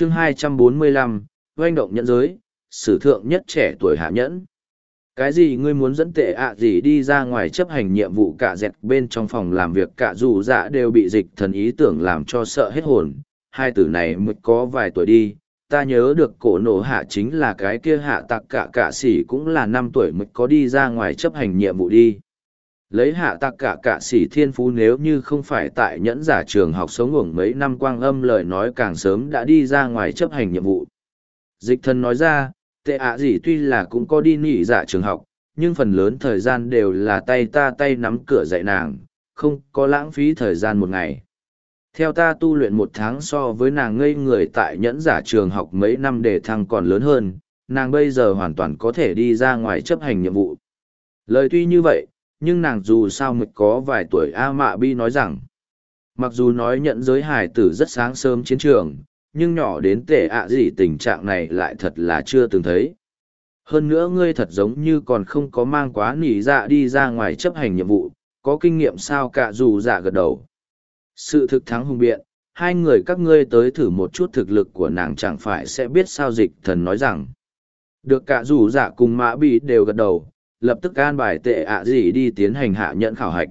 chương 245, oanh động nhẫn giới, sử thượng nhất trẻ tuổi hạ nhẫn. Cái gì ngươi muốn dẫn tệ ạ gì đi ra ngoài chấp hành nhiệm vụ cả dẹt bên trong phòng làm việc cả dù dạ đều bị dịch thần ý tưởng làm cho sợ hết hồn. Hai tử này mới có vài tuổi đi, ta nhớ được cổ nổ hạ chính là cái kia hạ tặc cả cả sỉ cũng là năm tuổi mới có đi ra ngoài chấp hành nhiệm vụ đi. Lấy hạ tạc cả cả sỉ thiên phú nếu như không phải tại nhẫn giả trường học sống ngủng mấy năm quang âm lời nói càng sớm đã đi ra ngoài chấp hành nhiệm vụ. Dịch thần nói ra, tệ ạ gì tuy là cũng có đi nghỉ giả trường học, nhưng phần lớn thời gian đều là tay ta tay nắm cửa dạy nàng, không có lãng phí thời gian một ngày. Theo ta tu luyện một tháng so với nàng ngây người tại nhẫn giả trường học mấy năm để thăng còn lớn hơn, nàng bây giờ hoàn toàn có thể đi ra ngoài chấp hành nhiệm vụ. Lời tuy như vậy, nhưng nàng dù sao mực có vài tuổi A Mạ Bi nói rằng, mặc dù nói nhận giới hải tử rất sáng sớm chiến trường, nhưng nhỏ đến tệ ạ gì tình trạng này lại thật là chưa từng thấy. Hơn nữa ngươi thật giống như còn không có mang quá nỉ dạ đi ra ngoài chấp hành nhiệm vụ, có kinh nghiệm sao cả dù dạ gật đầu. Sự thực thắng hùng biện, hai người các ngươi tới thử một chút thực lực của nàng chẳng phải sẽ biết sao dịch thần nói rằng. Được cả dù dạ cùng mã bị đều gật đầu, lập tức an bài tệ ạ gì đi tiến hành hạ nhận khảo hạch.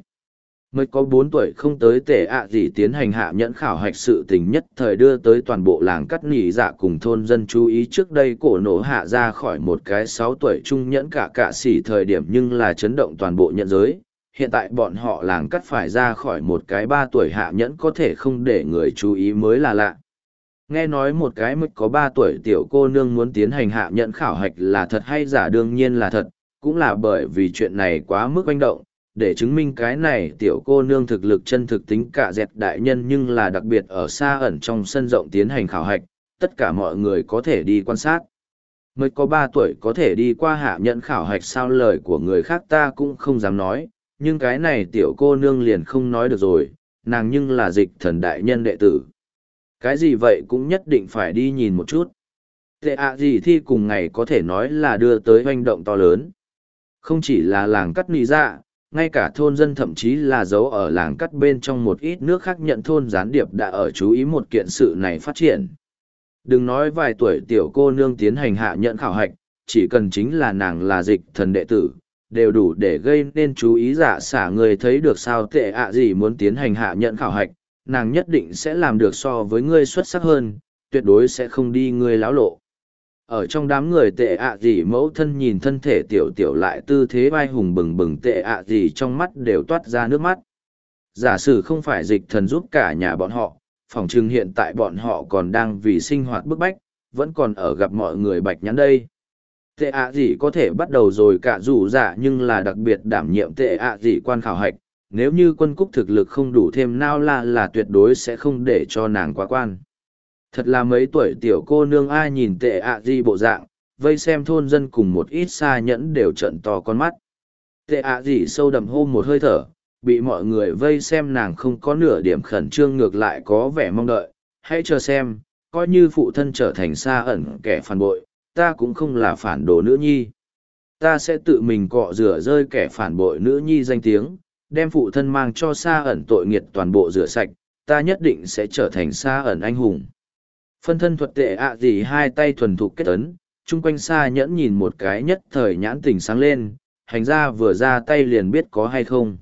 Mới có bốn tuổi không tới tệ ạ gì tiến hành hạ nhận khảo hạch sự tình nhất thời đưa tới toàn bộ làng cắt nỉ dạ cùng thôn dân chú ý trước đây cổ nổ hạ ra khỏi một cái sáu tuổi trung nhẫn cả cả xỉ thời điểm nhưng là chấn động toàn bộ nhận giới. Hiện tại bọn họ làng cắt phải ra khỏi một cái ba tuổi hạ nhẫn có thể không để người chú ý mới là lạ. Nghe nói một cái mức có ba tuổi tiểu cô nương muốn tiến hành hạ nhận khảo hạch là thật hay giả đương nhiên là thật, cũng là bởi vì chuyện này quá mức oanh động, để chứng minh cái này tiểu cô nương thực lực chân thực tính cả dẹt đại nhân nhưng là đặc biệt ở xa ẩn trong sân rộng tiến hành khảo hạch, tất cả mọi người có thể đi quan sát. Mới có ba tuổi có thể đi qua hạ nhận khảo hạch sao lời của người khác ta cũng không dám nói, nhưng cái này tiểu cô nương liền không nói được rồi, nàng nhưng là dịch thần đại nhân đệ tử. Cái gì vậy cũng nhất định phải đi nhìn một chút. Tệ ạ gì thi cùng ngày có thể nói là đưa tới hoành động to lớn. Không chỉ là làng cắt nì dạ, ngay cả thôn dân thậm chí là dấu ở làng cắt bên trong một ít nước khác nhận thôn gián điệp đã ở chú ý một kiện sự này phát triển. Đừng nói vài tuổi tiểu cô nương tiến hành hạ nhận khảo hạch, chỉ cần chính là nàng là dịch thần đệ tử, đều đủ để gây nên chú ý giả xả người thấy được sao tệ ạ gì muốn tiến hành hạ nhận khảo hạch, nàng nhất định sẽ làm được so với ngươi xuất sắc hơn, tuyệt đối sẽ không đi ngươi láo lộ ở trong đám người tệ ạ gì mẫu thân nhìn thân thể tiểu tiểu lại tư thế vai hùng bừng bừng tệ ạ gì trong mắt đều toát ra nước mắt. Giả sử không phải dịch thần giúp cả nhà bọn họ, phòng chừng hiện tại bọn họ còn đang vì sinh hoạt bức bách, vẫn còn ở gặp mọi người bạch nhắn đây. Tệ ạ gì có thể bắt đầu rồi cả dù giả nhưng là đặc biệt đảm nhiệm tệ ạ gì quan khảo hạch, nếu như quân cúc thực lực không đủ thêm nao la là tuyệt đối sẽ không để cho nàng quá quan. Thật là mấy tuổi tiểu cô nương ai nhìn tệ ạ à gì bộ dạng, vây xem thôn dân cùng một ít xa nhẫn đều trận to con mắt. Tệ ạ à gì sâu đậm hô một hơi thở, bị mọi người vây xem nàng không có nửa điểm khẩn trương ngược lại có vẻ mong đợi. Hãy chờ xem, coi như phụ thân trở thành xa ẩn kẻ phản bội, ta cũng không là phản đồ nữ nhi. Ta sẽ tự mình cọ rửa rơi kẻ phản bội nữ nhi danh tiếng, đem phụ thân mang cho xa ẩn tội nghiệt toàn bộ rửa sạch, ta nhất định sẽ trở thành xa ẩn anh hùng. Phân thân thuật tệ ạ gì hai tay thuần thục kết ấn, chung quanh xa nhẫn nhìn một cái nhất thời nhãn tình sáng lên, hành ra vừa ra tay liền biết có hay không.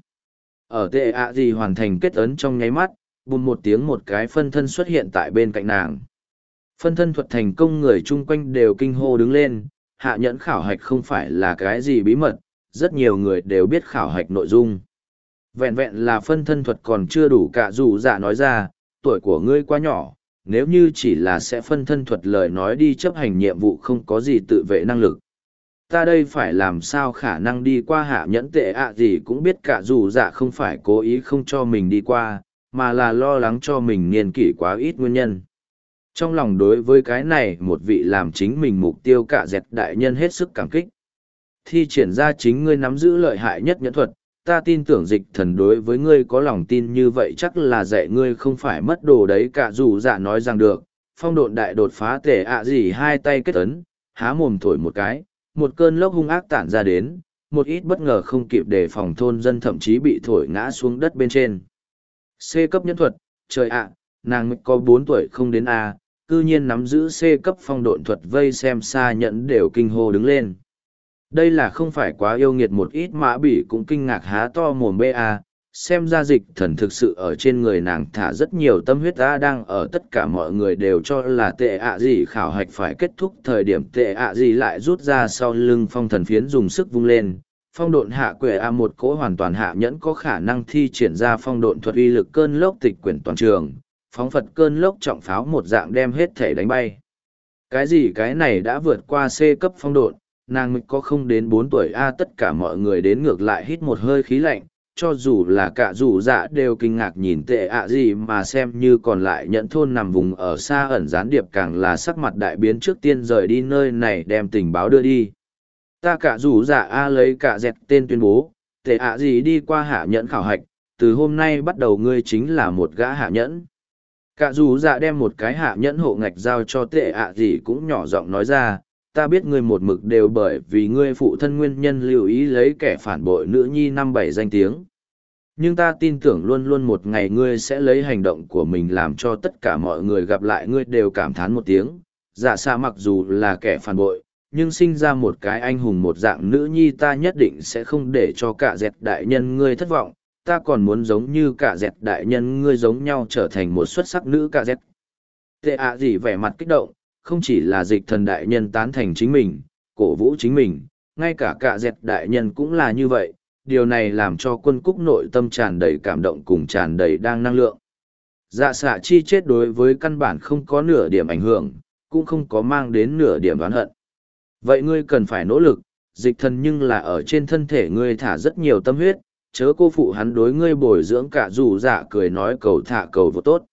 Ở tệ ạ gì hoàn thành kết ấn trong nháy mắt, bùm một tiếng một cái phân thân xuất hiện tại bên cạnh nàng. Phân thân thuật thành công người chung quanh đều kinh hô đứng lên, hạ nhẫn khảo hạch không phải là cái gì bí mật, rất nhiều người đều biết khảo hạch nội dung. Vẹn vẹn là phân thân thuật còn chưa đủ cả dù dạ nói ra, tuổi của ngươi quá nhỏ, nếu như chỉ là sẽ phân thân thuật lời nói đi chấp hành nhiệm vụ không có gì tự vệ năng lực. Ta đây phải làm sao khả năng đi qua hạ nhẫn tệ ạ gì cũng biết cả dù dạ không phải cố ý không cho mình đi qua, mà là lo lắng cho mình niên kỷ quá ít nguyên nhân. Trong lòng đối với cái này một vị làm chính mình mục tiêu cả dẹt đại nhân hết sức cảm kích. Thi triển ra chính ngươi nắm giữ lợi hại nhất nhẫn thuật, ta tin tưởng dịch thần đối với ngươi có lòng tin như vậy chắc là dạy ngươi không phải mất đồ đấy, cả dù dạ nói rằng được phong độn đại đột phá tể ạ gì hai tay kết ấn, há mồm thổi một cái, một cơn lốc hung ác tản ra đến, một ít bất ngờ không kịp để phòng thôn dân thậm chí bị thổi ngã xuống đất bên trên c cấp nhân thuật, trời ạ, nàng có bốn tuổi không đến a, cư nhiên nắm giữ C cấp phong độn thuật vây xem xa nhẫn đều kinh hô đứng lên. Đây là không phải quá yêu nghiệt một ít mã bỉ cũng kinh ngạc há to mồm ba xem ra dịch thần thực sự ở trên người nàng thả rất nhiều tâm huyết ta đang ở tất cả mọi người đều cho là tệ ạ gì khảo hạch phải kết thúc thời điểm tệ ạ gì lại rút ra sau lưng phong thần phiến dùng sức vung lên. Phong độn hạ quệ a một cỗ hoàn toàn hạ nhẫn có khả năng thi triển ra phong độn thuật uy lực cơn lốc tịch quyển toàn trường. Phóng phật cơn lốc trọng pháo một dạng đem hết thể đánh bay. Cái gì cái này đã vượt qua c cấp phong độn? Nàng mịch có không đến bốn tuổi, a, tất cả mọi người đến ngược lại hít một hơi khí lạnh, cho dù là cả dù dạ đều kinh ngạc nhìn tệ ạ gì mà xem như còn lại nhận thôn nằm vùng ở xa ẩn gián điệp càng là sắc mặt đại biến trước tiên rời đi nơi này đem tình báo đưa đi. Ta cả dù dạ a, lấy cả dẹt tên tuyên bố, tệ ạ gì đi qua hạ nhẫn khảo hạch, từ hôm nay bắt đầu ngươi chính là một gã hạ nhẫn. Cả dù dạ đem một cái hạ nhẫn hộ ngạch giao cho tệ ạ gì cũng nhỏ giọng nói ra ta biết ngươi một mực đều bởi vì ngươi phụ thân nguyên nhân lưu ý lấy kẻ phản bội nữ nhi năm bảy danh tiếng. Nhưng ta tin tưởng luôn luôn một ngày ngươi sẽ lấy hành động của mình làm cho tất cả mọi người gặp lại ngươi đều cảm thán một tiếng. Dạ xa mặc dù là kẻ phản bội, nhưng sinh ra một cái anh hùng một dạng nữ nhi ta nhất định sẽ không để cho cả dẹt đại nhân ngươi thất vọng. Ta còn muốn giống như cả dẹt đại nhân ngươi giống nhau trở thành một xuất sắc nữ cả dẹt. Tệ ạ gì vẻ mặt kích động, không chỉ là dịch thần đại nhân tán thành chính mình, cổ vũ chính mình, ngay cả cả dẹt đại nhân cũng là như vậy, điều này làm cho quân cúc nội tâm tràn đầy cảm động cùng tràn đầy đang năng lượng. Dạ xạ chi chết đối với căn bản không có nửa điểm ảnh hưởng, cũng không có mang đến nửa điểm oán hận. Vậy ngươi cần phải nỗ lực, dịch thần nhưng là ở trên thân thể ngươi thả rất nhiều tâm huyết, chớ cô phụ hắn đối ngươi bồi dưỡng cả dù dạ cười nói cầu thả cầu vô tốt.